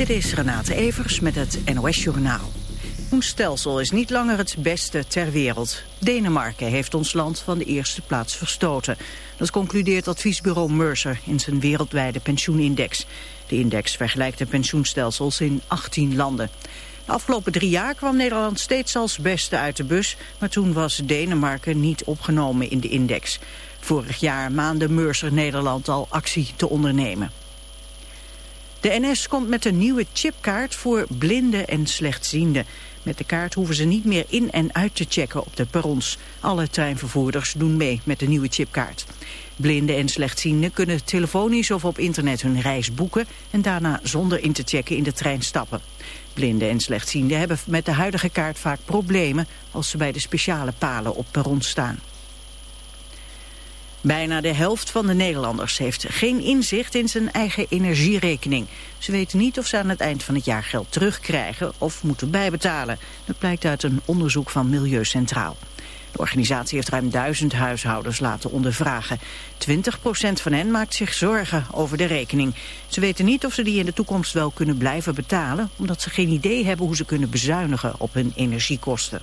Dit is Renate Evers met het NOS Journaal. Ons stelsel is niet langer het beste ter wereld. Denemarken heeft ons land van de eerste plaats verstoten. Dat concludeert adviesbureau Mercer in zijn wereldwijde pensioenindex. De index vergelijkt de pensioenstelsels in 18 landen. De afgelopen drie jaar kwam Nederland steeds als beste uit de bus... maar toen was Denemarken niet opgenomen in de index. Vorig jaar maande Mercer Nederland al actie te ondernemen. De NS komt met een nieuwe chipkaart voor blinden en slechtzienden. Met de kaart hoeven ze niet meer in en uit te checken op de perrons. Alle treinvervoerders doen mee met de nieuwe chipkaart. Blinden en slechtzienden kunnen telefonisch of op internet hun reis boeken... en daarna zonder in te checken in de trein stappen. Blinden en slechtzienden hebben met de huidige kaart vaak problemen... als ze bij de speciale palen op perrons staan. Bijna de helft van de Nederlanders heeft geen inzicht in zijn eigen energierekening. Ze weten niet of ze aan het eind van het jaar geld terugkrijgen of moeten bijbetalen. Dat blijkt uit een onderzoek van Milieucentraal. De organisatie heeft ruim duizend huishoudens laten ondervragen. 20% van hen maakt zich zorgen over de rekening. Ze weten niet of ze die in de toekomst wel kunnen blijven betalen... omdat ze geen idee hebben hoe ze kunnen bezuinigen op hun energiekosten.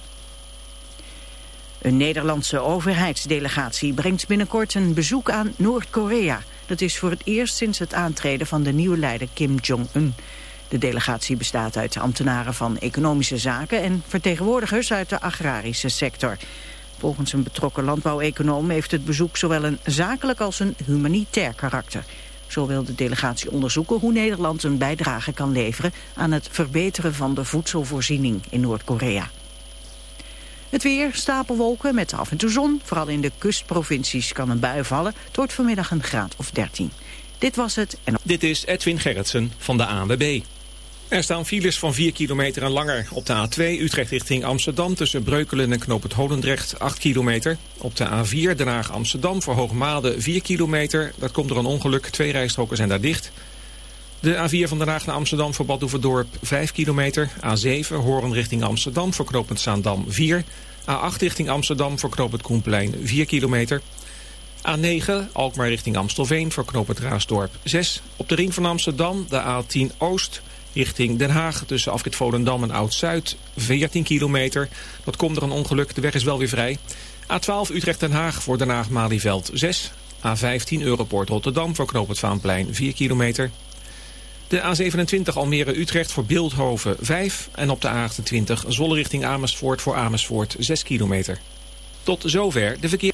Een Nederlandse overheidsdelegatie brengt binnenkort een bezoek aan Noord-Korea. Dat is voor het eerst sinds het aantreden van de nieuwe leider Kim Jong-un. De delegatie bestaat uit ambtenaren van economische zaken en vertegenwoordigers uit de agrarische sector. Volgens een betrokken landbouweconoom heeft het bezoek zowel een zakelijk als een humanitair karakter. Zo wil de delegatie onderzoeken hoe Nederland een bijdrage kan leveren aan het verbeteren van de voedselvoorziening in Noord-Korea. Het weer, stapelwolken met af en toe zon. Vooral in de kustprovincies kan een bui vallen. Het wordt vanmiddag een graad of 13. Dit was het. En... Dit is Edwin Gerritsen van de ANWB. Er staan files van 4 kilometer en langer. Op de A2 Utrecht richting Amsterdam tussen Breukelen en Knoop het Holendrecht 8 kilometer. Op de A4 Den Haag Amsterdam voor Hoogmade 4 kilometer. Dat komt door een ongeluk. Twee rijstroken zijn daar dicht. De A4 van Den Haag naar Amsterdam voor Badhoevedorp 5 kilometer. A7 Horen richting Amsterdam voor knooppunt Zaandam 4. A8 richting Amsterdam voor knooppunt Koenplein 4 kilometer. A9 Alkmaar richting Amstelveen voor knooppunt Raasdorp 6. Op de ring van Amsterdam de A10 Oost richting Den Haag tussen Afrit Volendam en Oud-Zuid 14 kilometer. Dat komt door een ongeluk, de weg is wel weer vrij. A12 Utrecht-Den Haag voor Den Haag-Malieveld 6. A15 Europoort Rotterdam voor knooppunt Vaanplein 4 kilometer. De A27 Almere-Utrecht voor Beeldhoven 5 en op de A28 Zolle richting Amersfoort voor Amersfoort 6 kilometer. Tot zover de verkeer.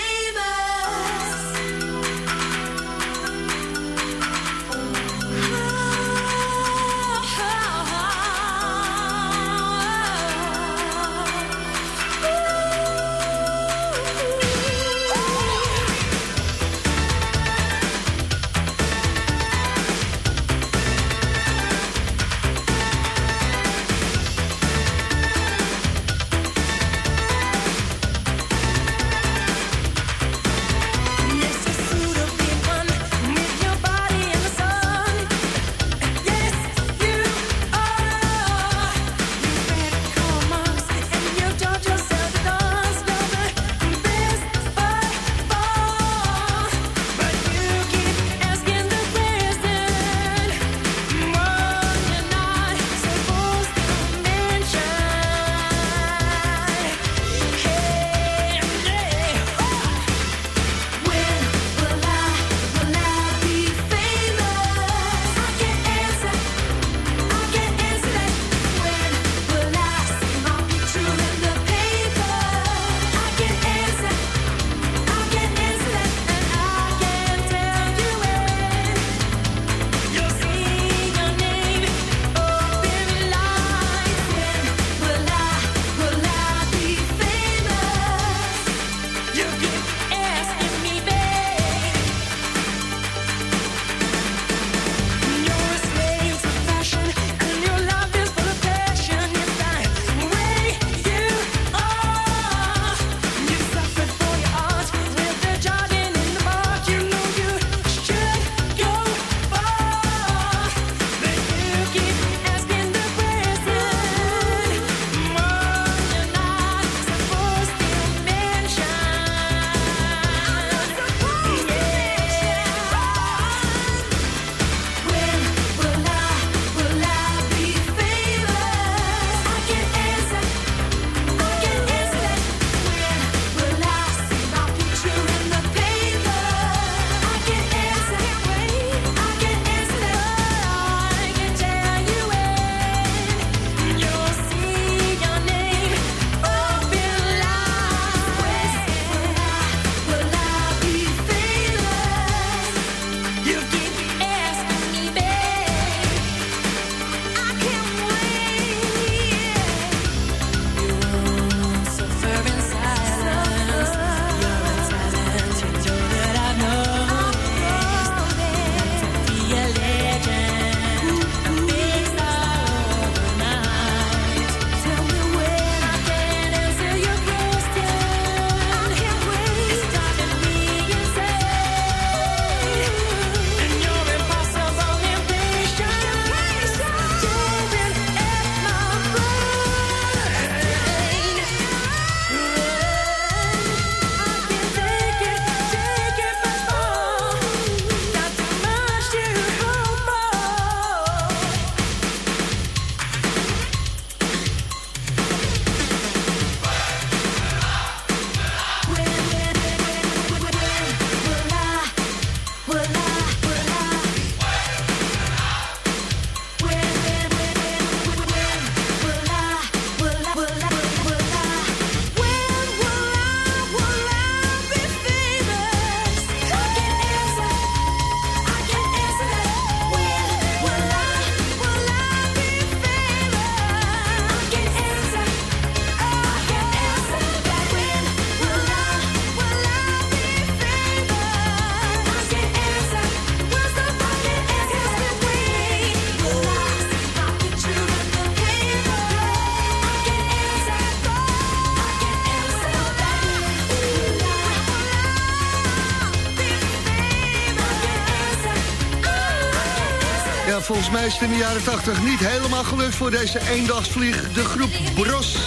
Volgens mij is het in de jaren 80 niet helemaal gelukt voor deze eendagsvlieg. De groep Bros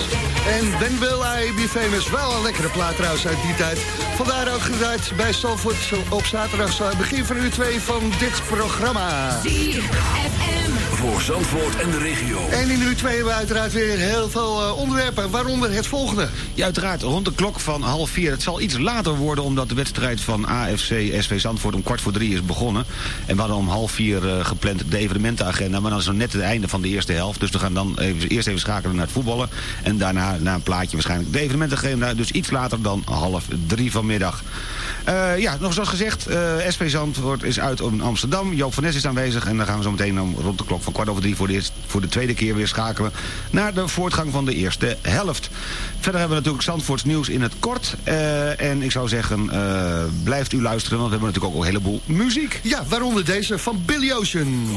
en When Will I Be Famous. Wel een lekkere plaat trouwens uit die tijd. Vandaar ook gedraaid bij Salford op zaterdag begin van uur 2 van dit programma. Voor Zandvoort en de regio. En in uur 2 hebben we uiteraard weer heel veel eh, onderwerpen, waaronder het volgende. Ja, uiteraard rond de klok van half vier. Het zal iets later worden omdat de wedstrijd van AFC SV Zandvoort om kwart voor drie is begonnen. En we hadden om half vier uh, gepland de evenementenagenda, maar dan is het net het einde van de eerste helft. Dus we gaan dan even, eerst even schakelen naar het voetballen. En daarna na een plaatje waarschijnlijk de evenementenagenda. Dus iets later dan half drie vanmiddag. Uh, ja, nog zoals gezegd, uh, SV Zandvoort is uit in Amsterdam. Joop van Nes is aanwezig en dan gaan we zo meteen om, rond de klok van kwart over drie voor de, eerste, voor de tweede keer weer schakelen naar de voortgang van de eerste helft. Verder hebben we natuurlijk Zandvoorts nieuws in het kort. Uh, en ik zou zeggen, blijft u luisteren, want we hebben natuurlijk ook een heleboel muziek. Ja, waaronder deze van Billy Ocean.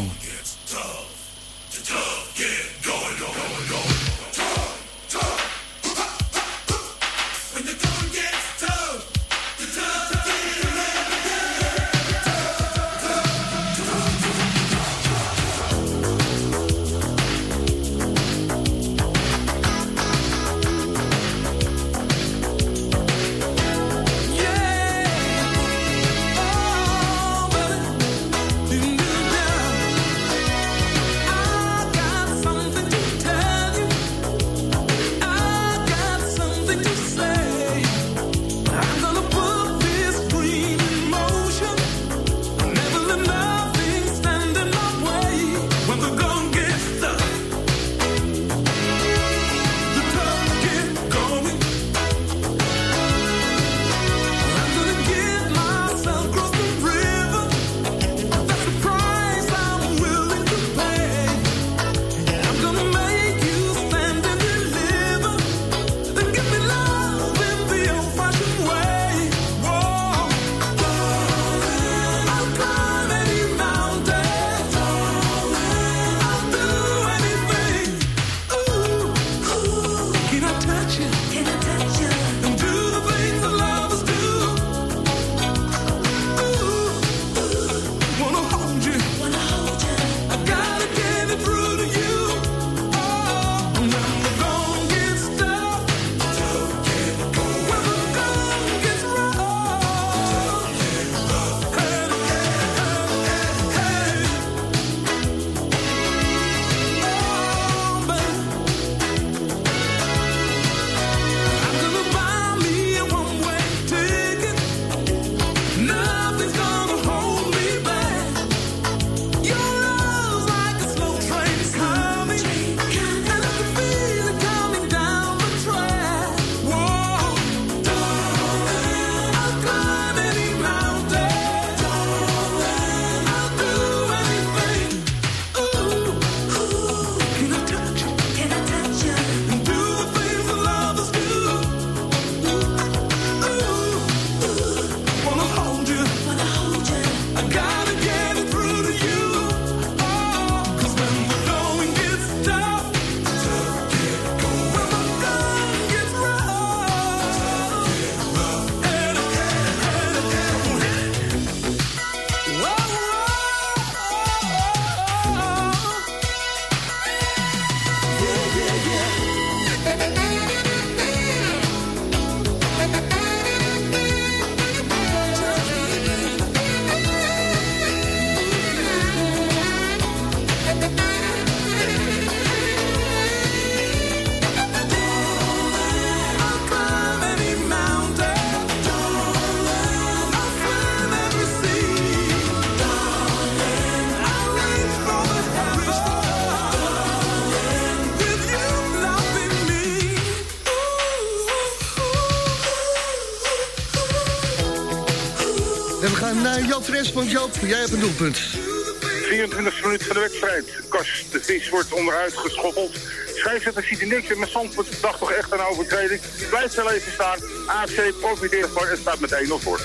Fres van Joop, jij hebt een doelpunt. 24 minuut van de wedstrijd. Kas de Vis wordt onderuit geschoppeld. Schrijfzetter ziet er niks in, maar Zandvoort dacht toch echt aan overtreding. Blijft wel even staan. AC profiteert ervan en staat met 1-0 voor.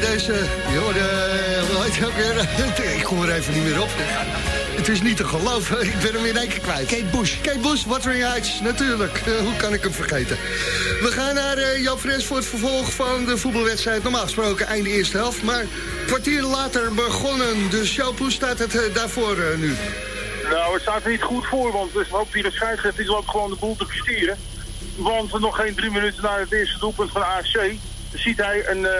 Deze, de, ook weer? Ik kom er even niet meer op. Het is niet te geloven, ik ben hem in één keer kwijt. Kate Bush. Kate Bush, Wuthering Heights, natuurlijk. Eh, hoe kan ik hem vergeten? We gaan naar uh, Joop Fres voor het vervolg van de voetbalwedstrijd. Normaal gesproken einde eerste helft, maar kwartier later begonnen. Dus hoe staat het uh, daarvoor uh, nu? Nou, het staat er niet goed voor, want er loopt hier een scheidsrechter, die loopt gewoon de boel te besturen. Want nog geen drie minuten na het eerste doelpunt van AFC ziet hij een, uh,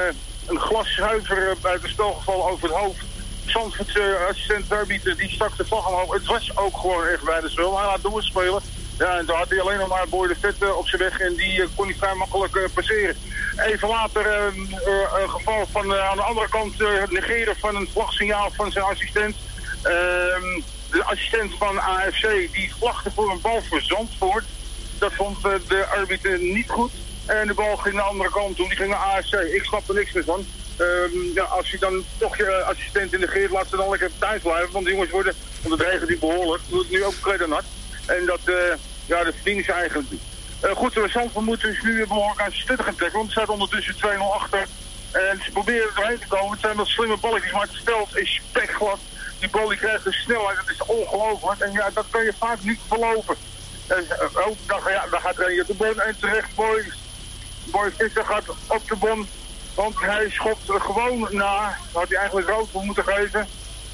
een glas zuiver uit het spelgeval over het hoofd. Zandvoorts uh, assistent arbiter die stak de vlag omhoog. Het was ook gewoon echt bij de spel. Hij laat doorspelen. Ja, en toen had hij alleen nog maar Boy de Vet uh, op zijn weg en die kon hij vrij makkelijk passeren. Even later een geval van aan de andere kant negeren van een vlagsignaal van zijn assistent. Ehm, de assistent van AFC die vlagde voor een bal voor Zandvoort. Dat vond de arbiter niet goed. En de bal ging naar de andere kant toe. Die ging naar AFC. Ik snap er niks meer van. Um, ja, als je dan toch je assistent negeert, laat ze dan lekker thuis blijven. Want de jongens worden onderdreigend die behoorlijk. Doet het nu ook kleden nat. En dat, uh, ja, dat verdienen ze eigenlijk niet. Uh, goed, uh, Zandvoort moet dus nu behoorlijk aan stutten gaan trekken. Want er staat ondertussen 2-0 achter. En ze proberen er doorheen te komen. Het zijn wat slimme balletjes, maar het spel is spekglad. Die bal die krijgt een snelheid, dat is ongelooflijk. En ja, dat kan je vaak niet verlopen. En, oh, dan, ja, dan gaat er de bon en terecht, boys. Boy Visser gaat op de bon, want hij schopt gewoon na. Had hij eigenlijk rood voor moeten geven.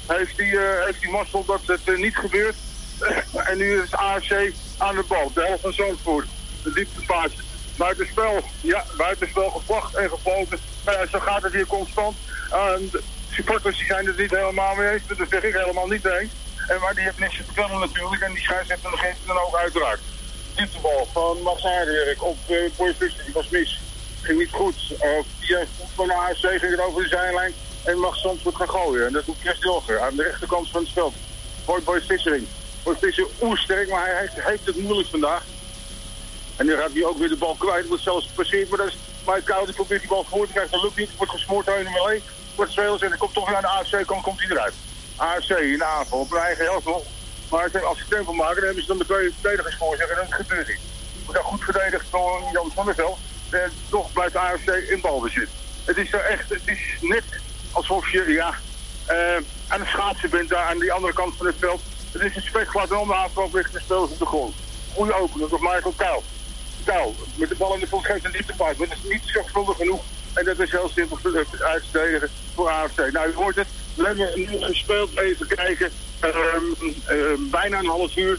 Heeft hij, uh, heeft hij mazzel dat het uh, niet gebeurt. en nu is AFC aan de bal. De helft van Zandvoort. De dieptepaas. Buitenspel. Ja, buitenspel gevlacht en gefloten. Uh, zo gaat het hier constant. de supporters die zijn het niet helemaal mee eens. Dat zeg ik helemaal niet eens. En, maar die heeft niks te vertellen natuurlijk. En die geeft het dan ook uiteraard dieptebal van Max Aardenwerk op uh, Boy Visser. Die was mis. Ging niet goed. Uh, via van de AFC ging het over de zijlijn en mag soms gaan gooien. En dat doet Chris Dilger aan de rechterkant van het veld. Boy Boy Vissering. Boy Visser oersterk, maar hij heeft, het moeilijk vandaag. En nu gaat hij ook weer de bal kwijt. Wordt zelfs gepasseerd, maar dat is maar Koude probeert die bal voor te krijgen. Dat lukt niet. Wordt gesmoord uit nummer 1. Wordt spelers en dan komt toch weer aan de AFC, komt, komt hij eruit. AFC in de aanval op maar als ze tempo maken, dan hebben ze dan de twee verdedigers voor zich en dat gebeurt niet. Wordt dan goed verdedigd door Jan van der Veld. En toch blijft AFC in balbezit. Het is er echt, het is net alsof je ja, uh, aan het schaatsen bent daar aan die andere kant van het veld. Het is een spekglad om de aanval richting de spelers op de grond. Goede opening door Michael Kuil. Kuil, met de bal in de voet geeft een dieptepaas, maar dat is niet zorgvuldig genoeg. En dat is heel simpel uitverdedigen voor AFC. Nou, u hoort het, we hebben nu gespeeld, even kijken. Um, uh, bijna een half uur.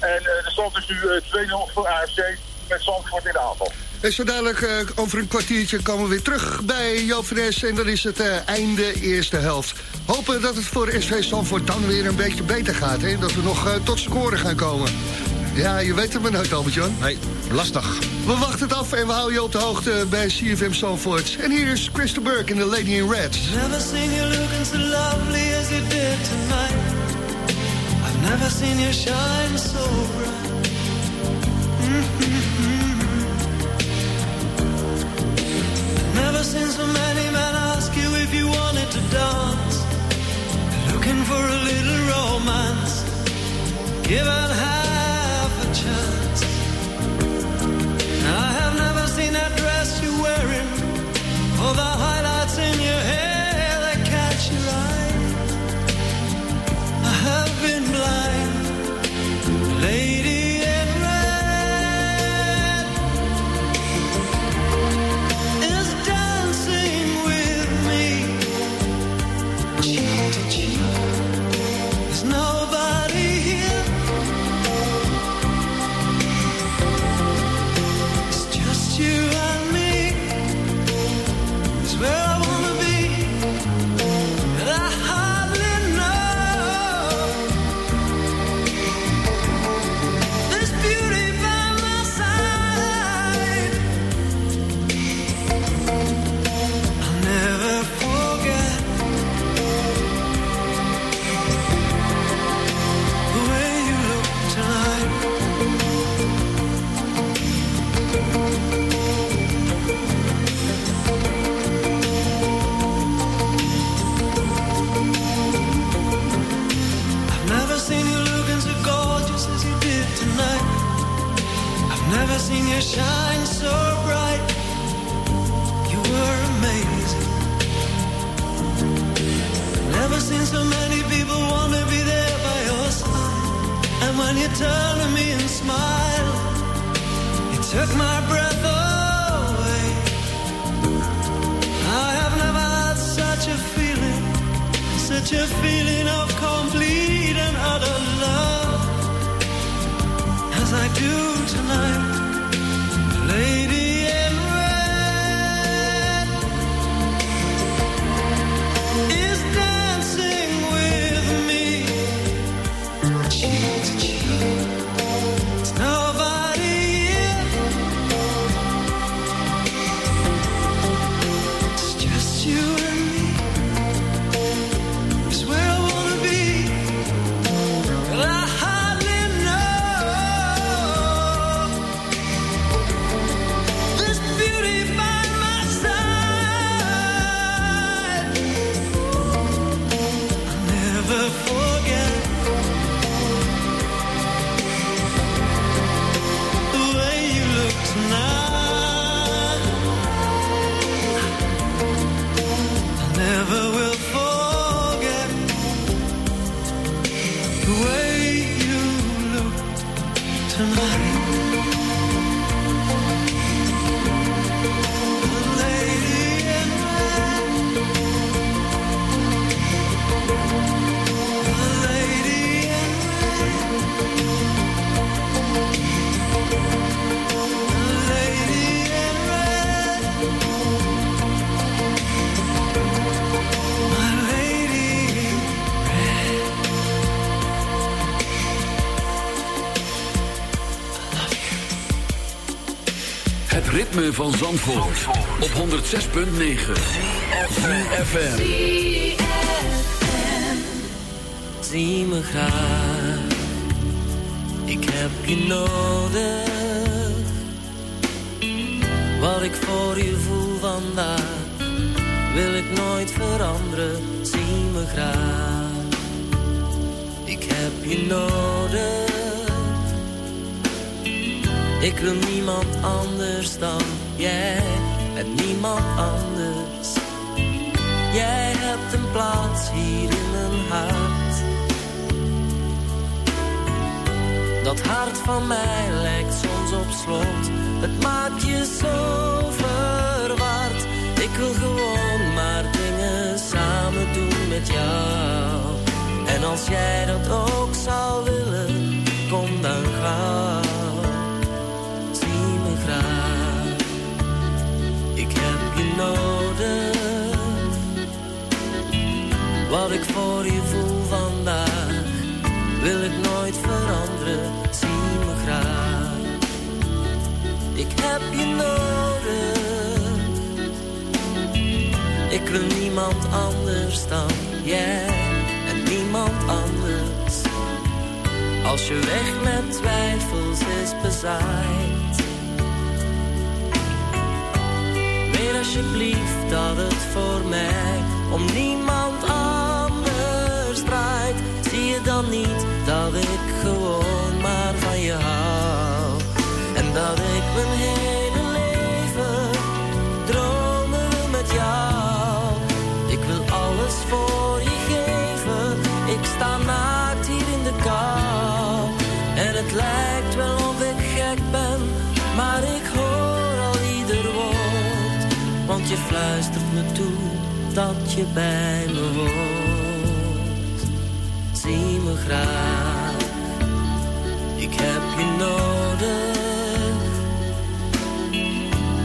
En de stand is nu uh, 2-0 voor AFC met Zandvoort in de aanval. En zo dadelijk uh, over een kwartiertje komen we weer terug bij Joop Fres. En dan is het einde eerste helft. Hopen dat het voor SV Zandvoort dan weer een beetje beter gaat. Hè? Dat we nog tot scoren gaan komen. Ja, je weet het maar nooit, Albert-Jan. Nee, lastig. We wachten het af en we houden je op de hoogte bij CFM Zandvoort. En hier is Christa Burke in The Lady in Red. Never seen you looking so lovely as you did tonight. I've never seen you shine so bright. Mm -hmm. Never seen so many men ask you if you wanted to dance. Looking for a little romance. Given half I do tonight, Zandvoort, op 106.9 FM. Zie me graag, ik heb je nodig. Wat ik voor je voel vandaag, wil ik nooit veranderen. Zie me graag, ik heb je nodig. Ik wil niemand anders dan jij en niemand anders. Jij hebt een plaats hier in mijn hart. Dat hart van mij lijkt soms op slot. Het maakt je zo verward. Ik wil gewoon maar dingen samen doen met jou. En als jij dat ook zou willen, kom dan gauw. Nodig. Wat ik voor je voel vandaag, wil ik nooit veranderen. Zie me graag. Ik heb je nodig. Ik wil niemand anders dan jij en niemand anders. Als je weg met twijfels is bezaaid. Alsjeblieft dat het voor mij om niemand anders draait. Zie je dan niet dat ik gewoon maar van je hou. En dat ik mijn hele leven dromen met jou. Ik wil alles voor je geven. Ik sta naakt hier in de kou. En het lijkt je fluistert me toe dat je bij me hoort. Zie me graag, ik heb je nodig.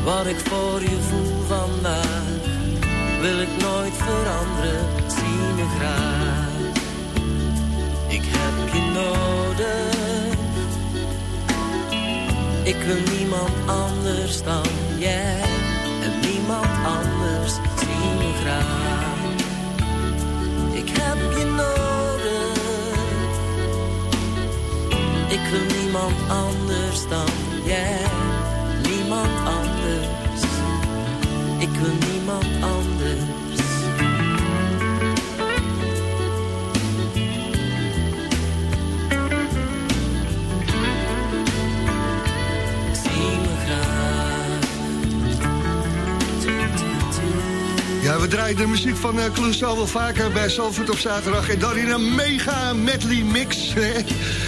Wat ik voor je voel vandaag, wil ik nooit veranderen. Zie me graag, ik heb je nodig. Ik wil niemand anders dan jij. Ik heb je nodig. Ik wil niemand anders dan jij, niemand anders. Ik wil niemand anders. Draaien de muziek van uh, Clouseau wel vaker bij Zalvoort op zaterdag. En dan in een mega medley mix.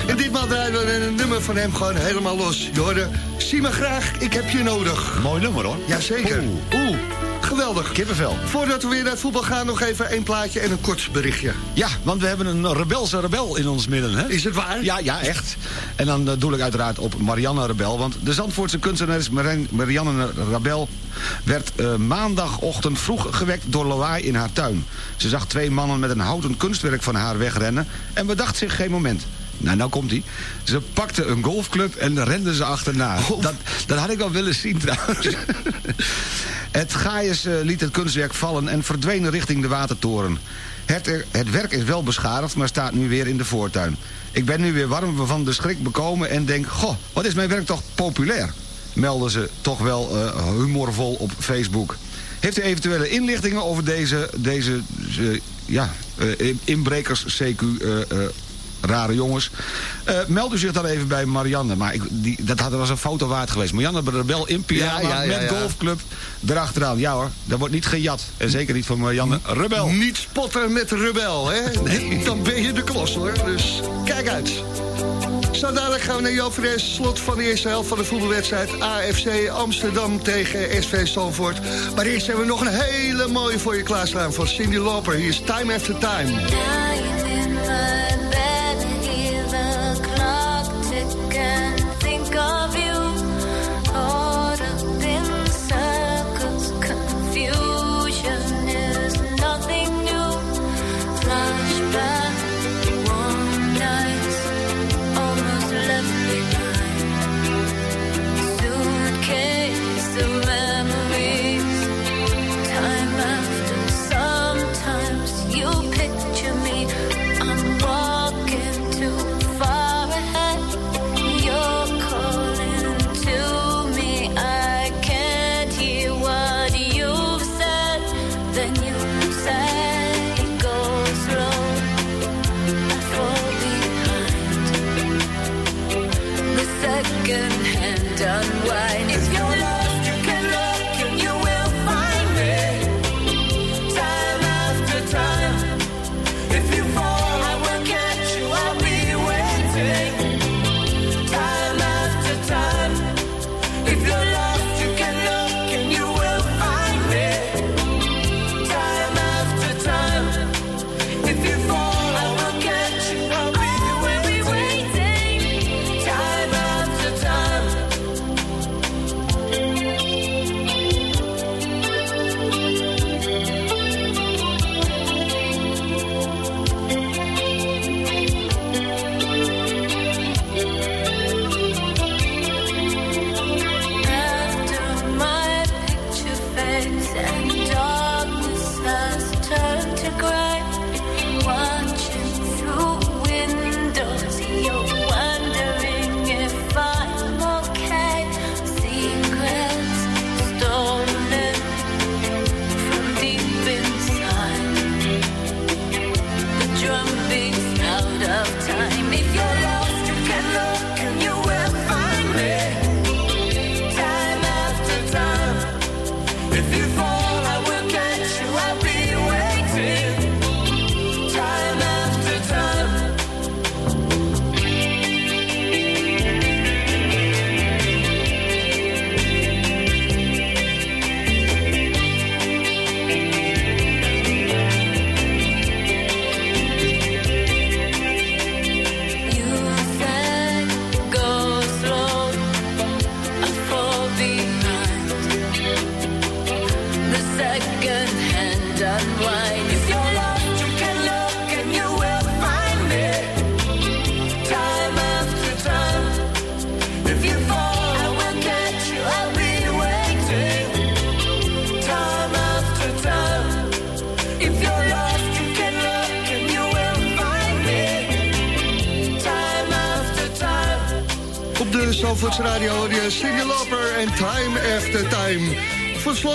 en ditmaal draaien we een nummer van hem gewoon helemaal los. Je hoorde, zie me graag, ik heb je nodig. Mooi nummer hoor. Jazeker. Oeh. Oeh. Geweldig. Kippenvel. Voordat we weer naar het voetbal gaan, nog even één plaatje en een kort berichtje. Ja, want we hebben een rebelse rebel in ons midden. Hè? Is het waar? Ja, ja, echt. En dan uh, doe ik uiteraard op Marianne Rebel. Want de Zandvoortse kunstenares Marianne Rebel... werd uh, maandagochtend vroeg gewekt door lawaai in haar tuin. Ze zag twee mannen met een houten kunstwerk van haar wegrennen... en bedacht zich geen moment. Nou, nou komt hij. Ze pakte een golfclub en renden ze achterna. Dat, dat had ik wel willen zien trouwens. het Gaius uh, liet het kunstwerk vallen en verdween richting de watertoren. Het, het werk is wel beschadigd, maar staat nu weer in de voortuin. Ik ben nu weer warm van de schrik bekomen en denk... Goh, wat is mijn werk toch populair? Melden ze toch wel uh, humorvol op Facebook. Heeft u eventuele inlichtingen over deze, deze uh, ja, inbrekers CQ rare jongens. Uh, meld u zich dan even bij Marianne. Maar ik, die, dat had, was een foto waard geweest. Marianne Rebel in pyjama ja, ja, ja, met golfclub erachteraan. Ja hoor, dat wordt niet gejat. En zeker niet van Marianne Rebel. Niet spotten met Rebel, hè? Dan ben je de klos hoor. Dus kijk uit. Zo dadelijk gaan we naar Joop slot van de eerste helft van de voetbalwedstrijd AFC Amsterdam tegen SV Stamford. Maar eerst hebben we nog een hele mooie voor je klaarstaan van Cindy Lauper. Hier is Time After Time.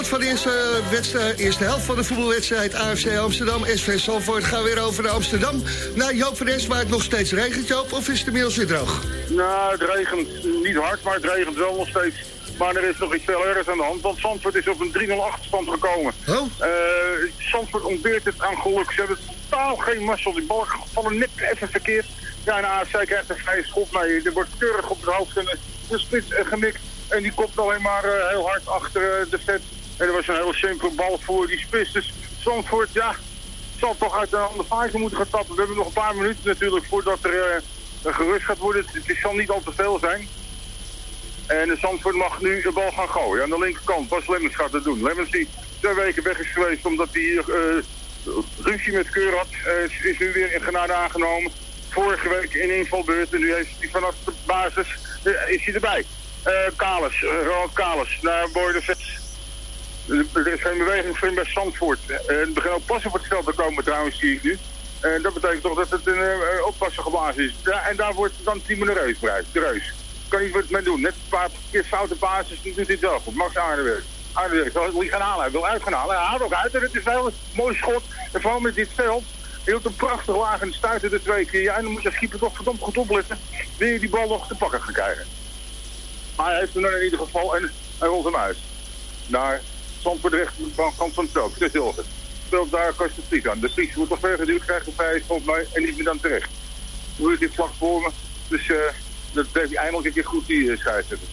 Slot van de eerste, wedstrijd, eerste helft van de voetbalwedstrijd AFC Amsterdam. SV Salvoort gaan weer over naar Amsterdam. Naar Joop van Es, waar het nog steeds regent, Joop, of is het inmiddels weer droog? Nou, het regent niet hard, maar het regent wel nog steeds. Maar er is nog iets veel ergers aan de hand, want Zandvoort is op een 3-0 achterstand gekomen. Oh? Uh, Zandvoort ontbeert het aan geluk. Ze hebben totaal geen mazzel. Die bal vallen net even verkeerd. Ja, en AFC krijgt een vrije schop mee. Er wordt keurig op het hoofd en de spits gemikt. En die komt alleen maar uh, heel hard achter uh, de vet. En er was een heel simpele bal voor die spits. Dus Zandvoort, ja, zal toch uit een andere fase moeten gaan tappen. We hebben nog een paar minuten natuurlijk voordat er uh, gerust gaat worden. Het zal niet al te veel zijn. En Zandvoort mag nu de bal gaan gooien. Aan de linkerkant, Bas Lemmens gaat het doen. Lemmens die twee weken weg is geweest omdat hij uh, ruzie met Keur had, uh, is nu weer in genade aangenomen. Vorige week in invalbeurt en nu heeft hij vanaf de basis is hij erbij. Kalis, Ronald Kalis, naar Boydevets. Er geen beweging voor bij Zandvoort. het begint ook passen voor het veld te komen trouwens, zie ik nu. En dat betekent toch dat het een uh, is. Ja, en daar wordt dan Timo de Reus gebruikt. De Reus. Kan niet wat mee doen. Net een paar keer foute basis, doet hij het wel goed. Max Aardenwerk. Aardenwerk, wil hij gaan halen. Hij wil uit gaan halen. Hij haalt ook uit en het is wel een mooi schot. En vooral met dit veld. Hield een prachtig laag en stuitte er twee keer. En dan moet je keeper toch verdomd goed opletten. Wil je die bal nog te pakken gaan krijgen. Maar hij heeft hem dan in ieder geval en hij rolt hem uit. Naar Zandvoort de rechterkant van het veld. Chris Hilger. Speelt daar Vries aan. De Vries wordt toch ver geduwd, krijgt de vijf volgens mij en niet meer dan terecht. Dan wordt dit vlak voor me. Dus uh, dat heeft hij eindelijk een keer goed die uh, scheidsrechter.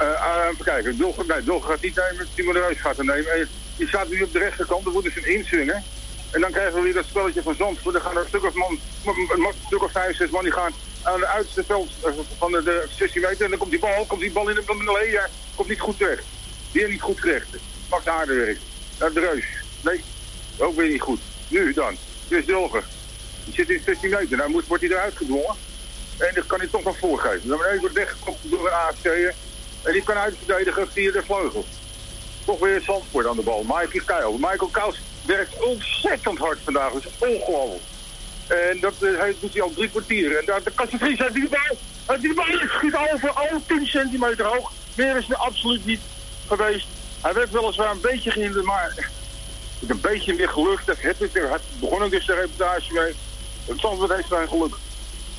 Uh, uh, even kijken, Dulger, nee, gaat niet nemen, Timo de Reus gaat er nemen. En die staat nu op de rechterkant, dan wordt dus een inswingen. En dan krijgen we weer dat spelletje van Zandvoort. Dan gaan er een stuk of, man, een stuk of vijf, zes man die gaan aan de uiterste veld van de, de 16 meter. En dan komt die bal, komt die bal in de, ja, komt niet goed terecht. Weer niet goed terecht. Max Aardewerk. Naar de. Nee, ook weer niet goed. Nu dan. Chris Dulger. Die zit in 16 meter. Nou moet, wordt hij eruit gedwongen. En dat kan hij toch nog voorgeven. Dan beneden wordt weggekomen door een AFC'er. En die kan uitverdedigen via de vleugel. Toch weer Zandvoort aan de bal. Michael Kuil. Michael Kuil werkt ontzettend hard vandaag. Dat is ongelooflijk. En dat uh, hij, doet hij al drie kwartier. En daar, de Kastenvries heeft die. Heeft die schiet over al 10 centimeter hoog. Meer is er absoluut niet geweest. Hij werd weliswaar een beetje gehinderd, maar een beetje meer geluk. Dat er. begon ik dus de reportage mee. Het Zandvoort heeft zijn geluk.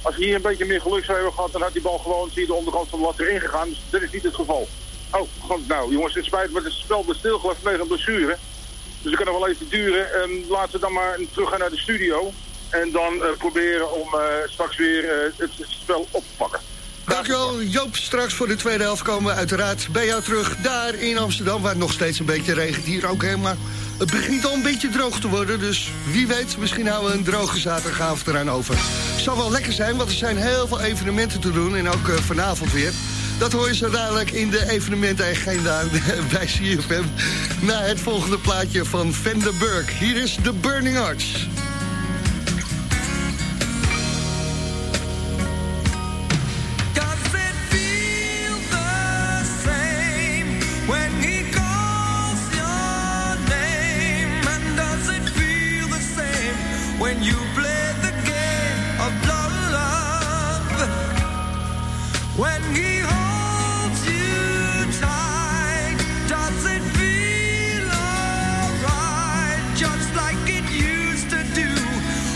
Als hij hier een beetje meer geluk zou hebben gehad, dan had die bal gewoon via de onderkant van de lat erin gegaan. Dus dat is niet het geval. Oh, nou jongens, het spijt me, het spel wordt stilgelegd vanwege een blessure. Dus kan nog wel even duren. En laten we dan maar terug gaan naar de studio. En dan uh, proberen om uh, straks weer uh, het spel op te pakken. Dankjewel Joop. Straks voor de tweede helft komen we uiteraard bij jou terug. Daar in Amsterdam, waar het nog steeds een beetje regent. Hier ook helemaal. Het begint al een beetje droog te worden. Dus wie weet, misschien houden we een droge zaterdagavond eraan over. Zal wel lekker zijn, want er zijn heel veel evenementen te doen. En ook vanavond weer. Dat hoor je zo dadelijk in de evenementenagenda bij CFM. Na het volgende plaatje van Vandenberg. Hier is The Burning Arts.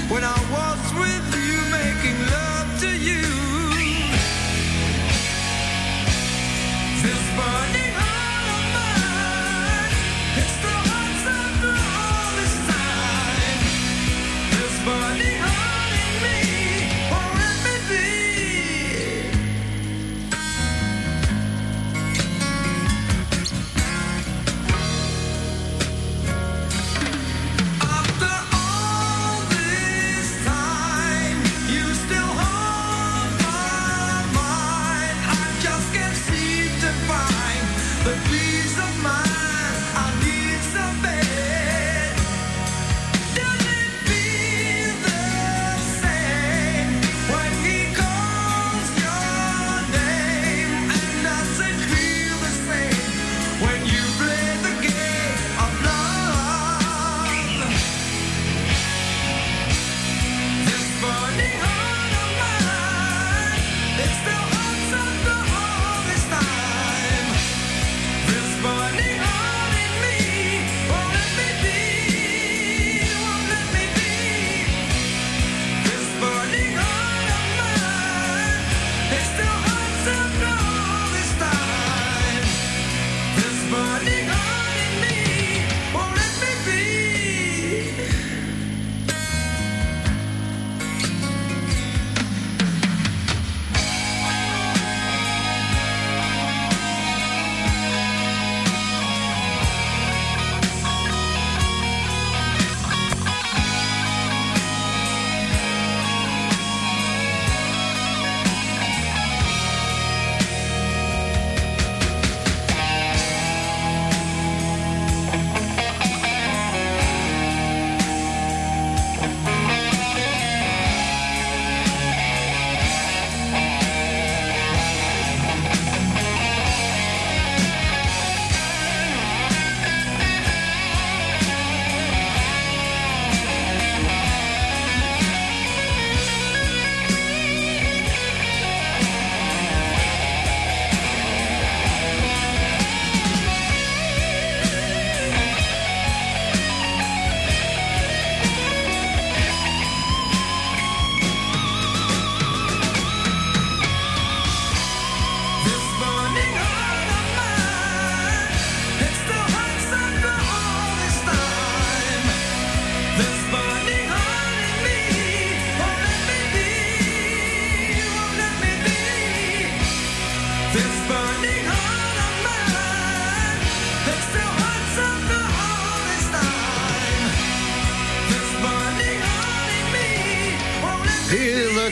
Just can't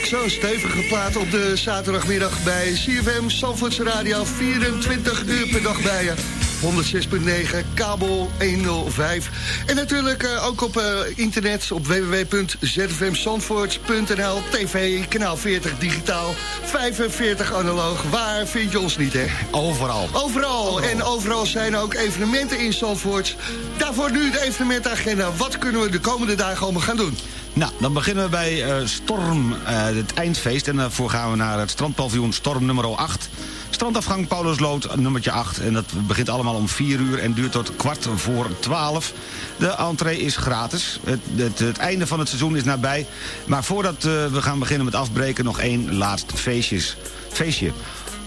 zo'n stevige plaat op de zaterdagmiddag bij CFM Zandvoorts Radio. 24 uur per dag bij je. 106.9, kabel 105. En natuurlijk uh, ook op uh, internet op www.zfmzandvoort.nl. TV, kanaal 40 digitaal, 45 analoog. Waar vind je ons niet, hè? Overal. Overal. En overal zijn ook evenementen in Zandvoort. Daarvoor nu de evenementagenda. Wat kunnen we de komende dagen allemaal gaan doen? Nou, dan beginnen we bij uh, Storm, het eindfeest. En daarvoor gaan we naar het strandpaviljoen Storm nummer 8... Strandafgang Pauluslood, nummertje 8. En dat begint allemaal om 4 uur en duurt tot kwart voor 12. De entree is gratis. Het, het, het einde van het seizoen is nabij. Maar voordat uh, we gaan beginnen met afbreken... nog één laatst feestjes, feestje.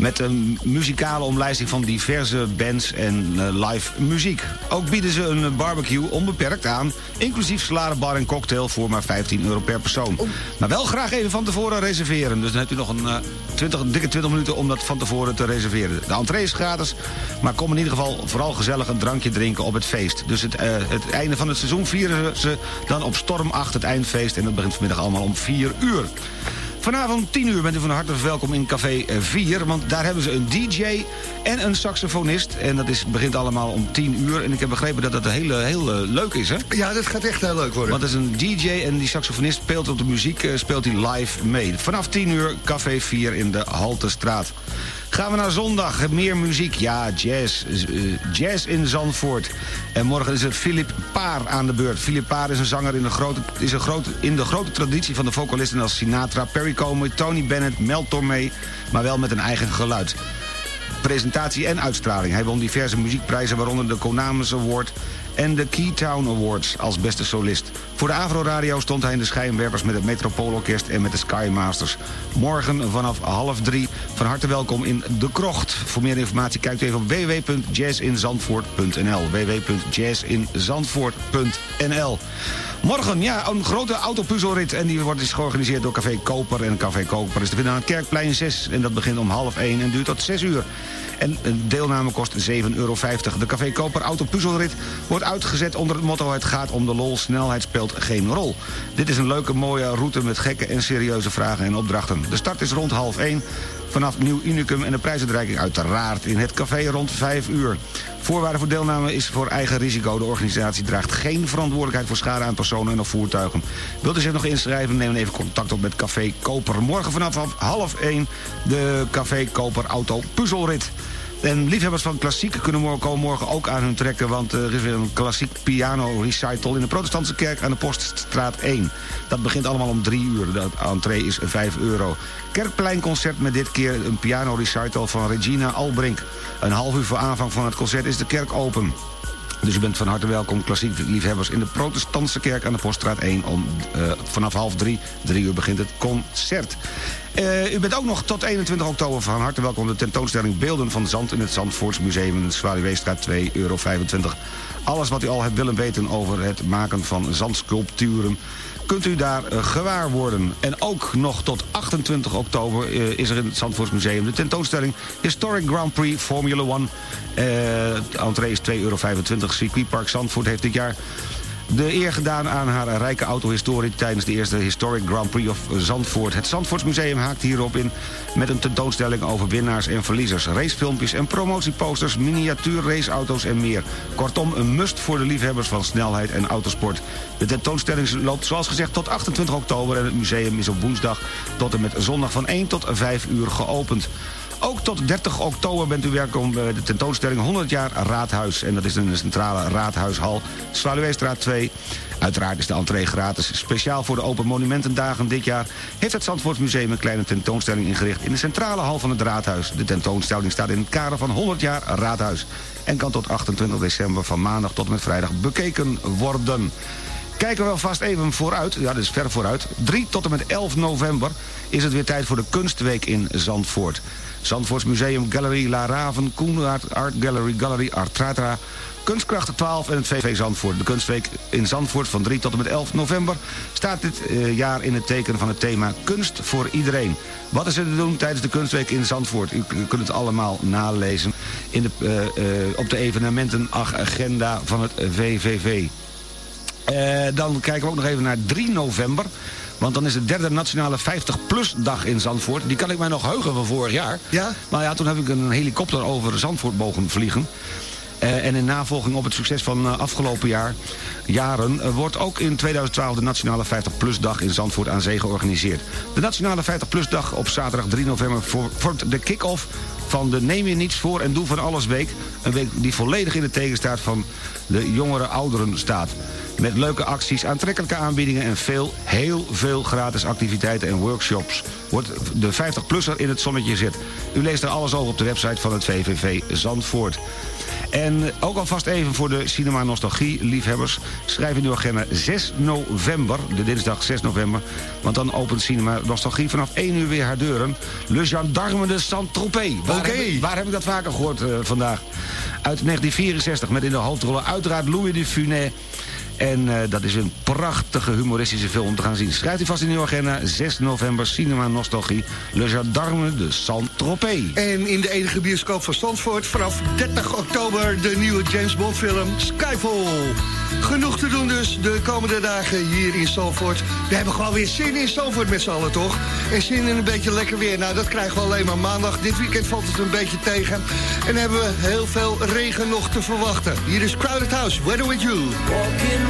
Met een muzikale omlijsting van diverse bands en uh, live muziek. Ook bieden ze een barbecue onbeperkt aan... inclusief saladebar en cocktail voor maar 15 euro per persoon. Maar wel graag even van tevoren reserveren. Dus dan hebt u nog een uh, 20, dikke 20 minuten om dat van tevoren te reserveren. De entree is gratis, maar kom in ieder geval vooral gezellig een drankje drinken op het feest. Dus het, uh, het einde van het seizoen vieren ze dan op Storm 8 het eindfeest... en dat begint vanmiddag allemaal om 4 uur. Vanavond 10 uur bent u van harte welkom in Café 4. Want daar hebben ze een DJ en een saxofonist. En dat is, begint allemaal om 10 uur. En ik heb begrepen dat dat heel, heel uh, leuk is, hè? Ja, dat gaat echt heel leuk worden. Want het is een DJ en die saxofonist speelt op de muziek... Uh, speelt hij live mee. Vanaf 10 uur Café 4 in de Haltestraat. Gaan we naar zondag. Meer muziek. Ja, jazz. Uh, jazz in Zandvoort. En morgen is het Philip Paar aan de beurt. Philip Paar is een zanger in de grote, is een grote, in de grote traditie van de vocalisten als Sinatra, Perry Como, Tony Bennett, Mel Tormé, maar wel met een eigen geluid presentatie en uitstraling. Hij won diverse muziekprijzen, waaronder de Konamis Award en de Keytown Awards als beste solist. Voor de Avro Radio stond hij in de schijnwerpers met het Metropoolorkest en met de Skymasters. Morgen vanaf half drie van harte welkom in De Krocht. Voor meer informatie kijkt u even op www.jazzinzandvoort.nl www.jazzinzandvoort.nl Morgen, ja, een grote autopuzzelrit. En die wordt dus georganiseerd door Café Koper. En Café Koper is te vinden aan het Kerkplein 6. En dat begint om half 1 en duurt tot 6 uur. En deelname kost 7,50 euro. De Café Koper autopuzzelrit wordt uitgezet onder het motto... het gaat om de lol, snelheid speelt geen rol. Dit is een leuke, mooie route met gekke en serieuze vragen en opdrachten. De start is rond half 1 vanaf Nieuw Unicum en de prijsuitreiking uiteraard in het café rond 5 uur. Voorwaarde voor deelname is voor eigen risico. De organisatie draagt geen verantwoordelijkheid voor schade aan personen of voertuigen. Wilt u zich nog inschrijven, neem even contact op met Café Koper. Morgen vanaf half 1 de Café Koper Auto Puzzelrit. En liefhebbers van klassiek kunnen komen morgen ook aan hun trekken... want er is weer een klassiek piano recital in de protestantse kerk aan de Poststraat 1. Dat begint allemaal om 3 uur. De entree is 5 euro. Kerkpleinconcert met dit keer een piano recital van Regina Albrink. Een half uur voor aanvang van het concert is de kerk open. Dus u bent van harte welkom, klassiek liefhebbers... in de protestantse kerk aan de Poststraat 1. Om, uh, vanaf half drie, drie uur begint het concert. Uh, u bent ook nog tot 21 oktober van harte welkom... de tentoonstelling Beelden van Zand in het Zandvoortsmuseum... in de Zwaluweestraat 2,25 euro. Alles wat u al hebt willen weten over het maken van zandsculpturen kunt u daar uh, gewaar worden. En ook nog tot 28 oktober uh, is er in het Zandvoortsmuseum de tentoonstelling Historic Grand Prix Formula 1. Uh, entree is 2,25 euro. Circuitpark Zandvoort heeft dit jaar de eer gedaan aan haar rijke autohistorie... tijdens de eerste Historic Grand Prix of Zandvoort. Het Zandvoortsmuseum haakt hierop in met een tentoonstelling over winnaars en verliezers... racefilmpjes en promotieposters, miniatuur raceauto's en meer. Kortom, een must voor de liefhebbers van snelheid en autosport. De tentoonstelling loopt zoals gezegd tot 28 oktober... en het museum is op woensdag tot en met zondag van 1 tot 5 uur geopend. Ook tot 30 oktober bent u welkom bij de tentoonstelling 100 jaar Raadhuis. En dat is in de centrale Raadhuishal, Zwaluweestraat 2. Uiteraard is de entree gratis. Speciaal voor de Open Monumentendagen dit jaar... heeft het Zandvoortsmuseum een kleine tentoonstelling ingericht... in de centrale hal van het Raadhuis. De tentoonstelling staat in het kader van 100 jaar Raadhuis... en kan tot 28 december van maandag tot en met vrijdag bekeken worden. Kijken we wel vast even vooruit, ja dat is ver vooruit. 3 tot en met 11 november is het weer tijd voor de Kunstweek in Zandvoort. Zandvoorts Museum Gallery La Raven, Koenraad Art Gallery, Gallery Artratra Kunstkracht 12 en het VV Zandvoort. De kunstweek in Zandvoort van 3 tot en met 11 november... staat dit eh, jaar in het teken van het thema Kunst voor iedereen. Wat is er te doen tijdens de kunstweek in Zandvoort? U, kunt het allemaal nalezen in de, uh, op de evenementenagenda van het VVV. Dan kijken we ook nog even naar 3 november... Want dan is de derde nationale 50-plus-dag in Zandvoort. Die kan ik mij nog heugen van vorig jaar. Ja? Maar ja, toen heb ik een helikopter over Zandvoort mogen vliegen. Uh, en in navolging op het succes van uh, afgelopen jaar, jaren... Uh, wordt ook in 2012 de Nationale 50PLUS-dag in Zandvoort aan zee georganiseerd. De Nationale 50PLUS-dag op zaterdag 3 november vormt de kick-off van de Neem je niets voor en doe van alles week. Een week die volledig in het teken staat van de jongere ouderen staat. Met leuke acties, aantrekkelijke aanbiedingen en veel, heel veel gratis activiteiten en workshops. Wordt de 50-plusser in het zonnetje zit. U leest er alles over op de website van het VVV Zandvoort. En ook alvast even voor de Cinema Nostalgie liefhebbers. Schrijf in uw agenda 6 november, de dinsdag 6 november. Want dan opent Cinema Nostalgie vanaf 1 uur weer haar deuren. Le Gendarme de Saint-Tropez. Waar, waar heb ik dat vaker gehoord eh, vandaag? Uit 1964 met in de hoofdrollen uiteraard Louis de Funès. En eh, dat is een prachtige humoristische film om te gaan zien. Schrijft u vast in uw agenda 6 november Cinema Nostalgie. Le Gendarme de Saint-Tropez. En in de enige bioscoop van Zandvoort vanaf 30 oktober de nieuwe James Bond film Skyfall. Genoeg te doen dus de komende dagen hier in Zandvoort. We hebben gewoon weer zin in Zandvoort met z'n allen, toch? En zin in een beetje lekker weer. Nou, dat krijgen we alleen maar maandag. Dit weekend valt het een beetje tegen. En hebben we heel veel regen nog te verwachten. Hier is Crowded House, Weather With You. Walking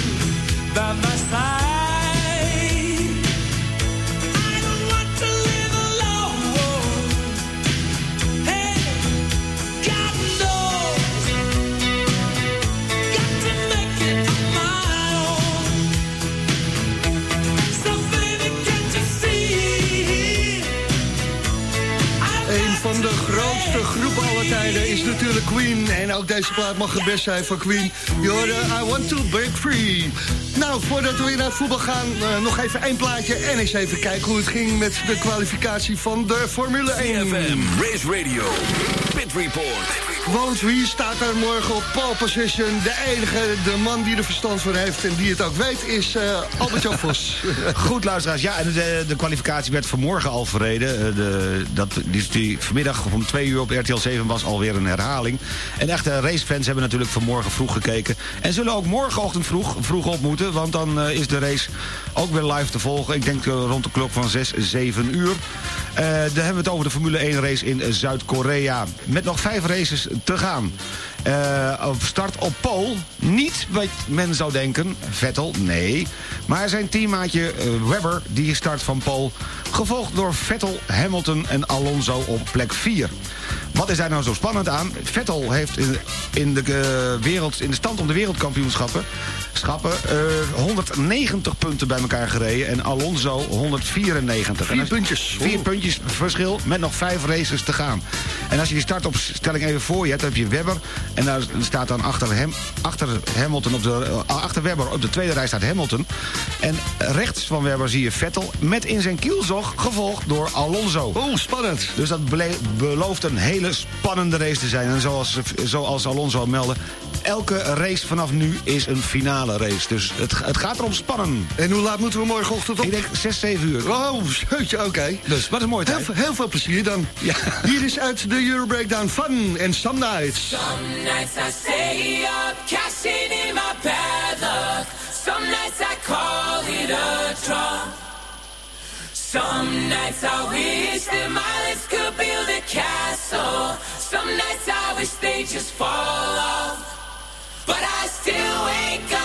deze plaat mag het best zijn van Queen. Je hoorde I Want To Break Free. Nou, voordat we weer naar voetbal gaan, eh, nog even één plaatje. En eens even kijken hoe het ging met de kwalificatie van de Formule 1. CFM Race Radio, Pit Report. Want wie staat er morgen op pole position? De enige, de man die er verstand van heeft en die het ook weet, is eh Albert-Jan Vos. Goed, luisteraars. Ja, en de, de kwalificatie werd vanmorgen al verreden. Eh, De, dat, die, die vanmiddag om twee uur op RTL 7 was alweer een herhaling. En echte racefans hebben natuurlijk vanmorgen vroeg gekeken. En zullen ook morgenochtend vroeg, vroeg op moeten. Want dan eh, is de race ook weer live te volgen. Ik denk rond de klok van 6, 7 uur. Eh, dan hebben we het over de Formule 1 race in Zuid-Korea. Met nog vijf races te gaan. Op start op Pol. Niet wat men zou denken. Vettel, nee. Maar zijn teammaatje eh, Webber, die start van Pol. Gevolgd door Vettel, Hamilton en Alonso op plek 4. Wat is daar nou zo spannend aan? Vettel heeft in, in, de, wereld, in de stand om de wereldkampioenschappen... Schappen eh, 190 punten bij elkaar gereden en Alonso 194. Vier puntjes. Vier puntjes verschil met nog vijf races te gaan. En als je die startopstelling even voor je hebt, dan heb je Webber. En daar staat dan achter, hem, achter, Hamilton op de, uh, achter Webber op de tweede rij staat Hamilton. En rechts van Webber zie je Vettel met in zijn kielzog gevolgd door Alonso. Oh, spannend. Dus dat belooft een hele spannende race te zijn. En zoals, zoals Alonso meldde, elke race vanaf nu is een finale race. Dus het, het gaat erom spannen. En hoe laat moeten we morgenochtend op? Ik denk 6, 7 uur. Oh, jeetje, oké. Dus, wat een mooie Heel, tijd. veel- heel veel plezier dan. Ja. Hier is uit de Euro Breakdown Fun en Some Nights. Some nights I stay up, cashing in my bad luck. Some nights I call it a draw. Some nights I wish that my lips could build a castle. Some nights I wish they just fall off. But I still wake up,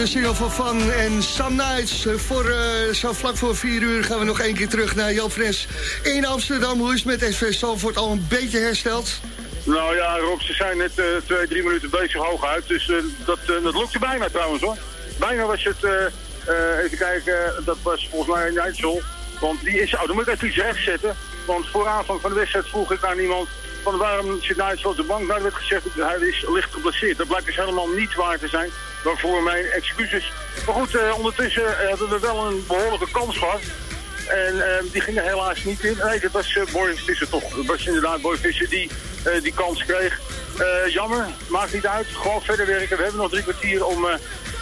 de single van Fun en Some Nights. Eh, Voor, eh, zo vlak voor vier uur gaan we nog één keer terug naar Fres in Amsterdam. Hoe is met SV Salford al een beetje hersteld? Nou ja, Rob, ze zijn net eh, twee, drie minuten bezig hooguit. Dus eh, dat, dat lukte bijna trouwens hoor. Bijna was het, even kijken, dat was volgens mij Nigel. Want die is, oh, dan moet ik even iets recht zetten. Want voor aanvang van de wedstrijd vroeg ik aan iemand van waarom zit Nigel op de bank. Nou, er werd gezegd dat hij is licht geblesseerd. Dat blijkt dus helemaal niet waar te zijn. Waarvoor mijn excuses. Maar goed, eh, ondertussen eh, hebben we wel een behoorlijke kans gehad. En eh, die ging er helaas niet in. Nee, dat was eh, Visser toch. Dat was inderdaad Boy Visser die eh, die kans kreeg. Eh, jammer, maakt niet uit. Gewoon verder werken. We hebben nog drie kwartier om, eh,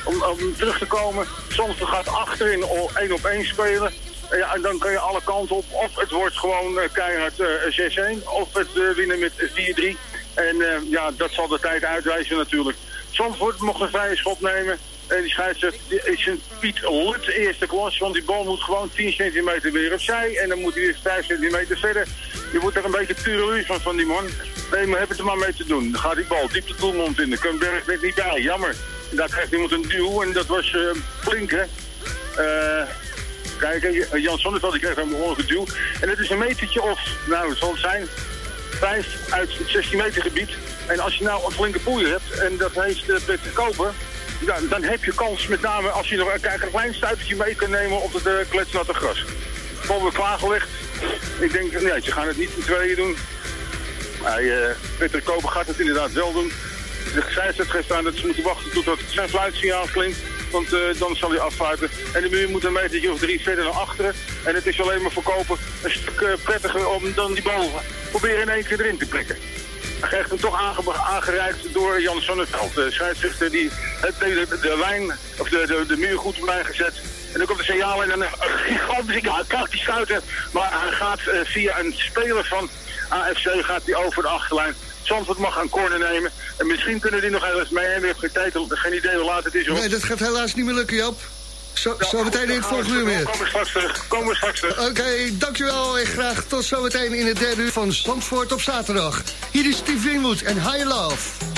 om, om terug te komen. Soms gaat achterin één op één spelen. Eh, ja, en dan kan je alle kanten op. Of het wordt gewoon eh, keihard eh, 6-1. Of het eh, winnen met 4-3. En eh, ja, dat zal de tijd uitwijzen natuurlijk. Zandvoort mocht een vrije schop nemen. En die scheidsrechter is een Piet Lut eerste klas. Want die bal moet gewoon 10 centimeter weer opzij. En dan moet hij weer 5 centimeter verder. Je wordt er een beetje tureluur van, van die man. Nee, maar heb het er maar mee te doen. Dan gaat die bal diep de doelmond in. De Kunberg net niet bij. Jammer. Daar krijgt iemand een duw. En dat was eh, flink, hè. Eh, kijk, eh, Jan Sonneveld die kreeg een behoorlijke duw. En het is een metertje of, nou, het zal het zijn, 5 uit het 16 meter gebied. En als je nou een flinke poeier hebt, en dat heeft uh, Peter Koper, ja, dan heb je kans, met name als je nog een, een klein stuitertje mee kan nemen op het uh, kletsnatte gras. Weer klaargelegd. Ik denk, nee, ze gaan het niet in tweeën doen. Peter Koper gaat het inderdaad wel doen. De scheidsrechter geeft aan dat ze moeten wachten tot zijn fluitsignaal klinkt. Want uh, dan zal hij afsluiten. En de muur moet een metertje of drie verder naar achteren. En het is alleen maar voorkopen een stuk uh, prettiger om dan die bal proberen in één keer erin te prikken. Krijgt hem toch aange aangereikt door Jan Sonneveld. De scheidsrechter die de, de, of de, de, de muur goed op gezet. En dan komt een signaal en een gigantisch signaal. Hij kan die schuiten, maar hij gaat uh, via een speler van AFC gaat hij over de achterlijn. Zandvoort mag gaan corner nemen. En misschien kunnen die nog ergens mee en we hebben geen, tijd, geen idee hoe laat het is. Nee, dat gaat helaas niet meer lukken, Joop. Zo, zo meteen in het volgende uur weer. Komen we straks terug. Komen we straks terug. Oké, dankjewel en graag tot zometeen in het derde uur van Zandvoort op zaterdag. Hier is Steve Winwood en High Love.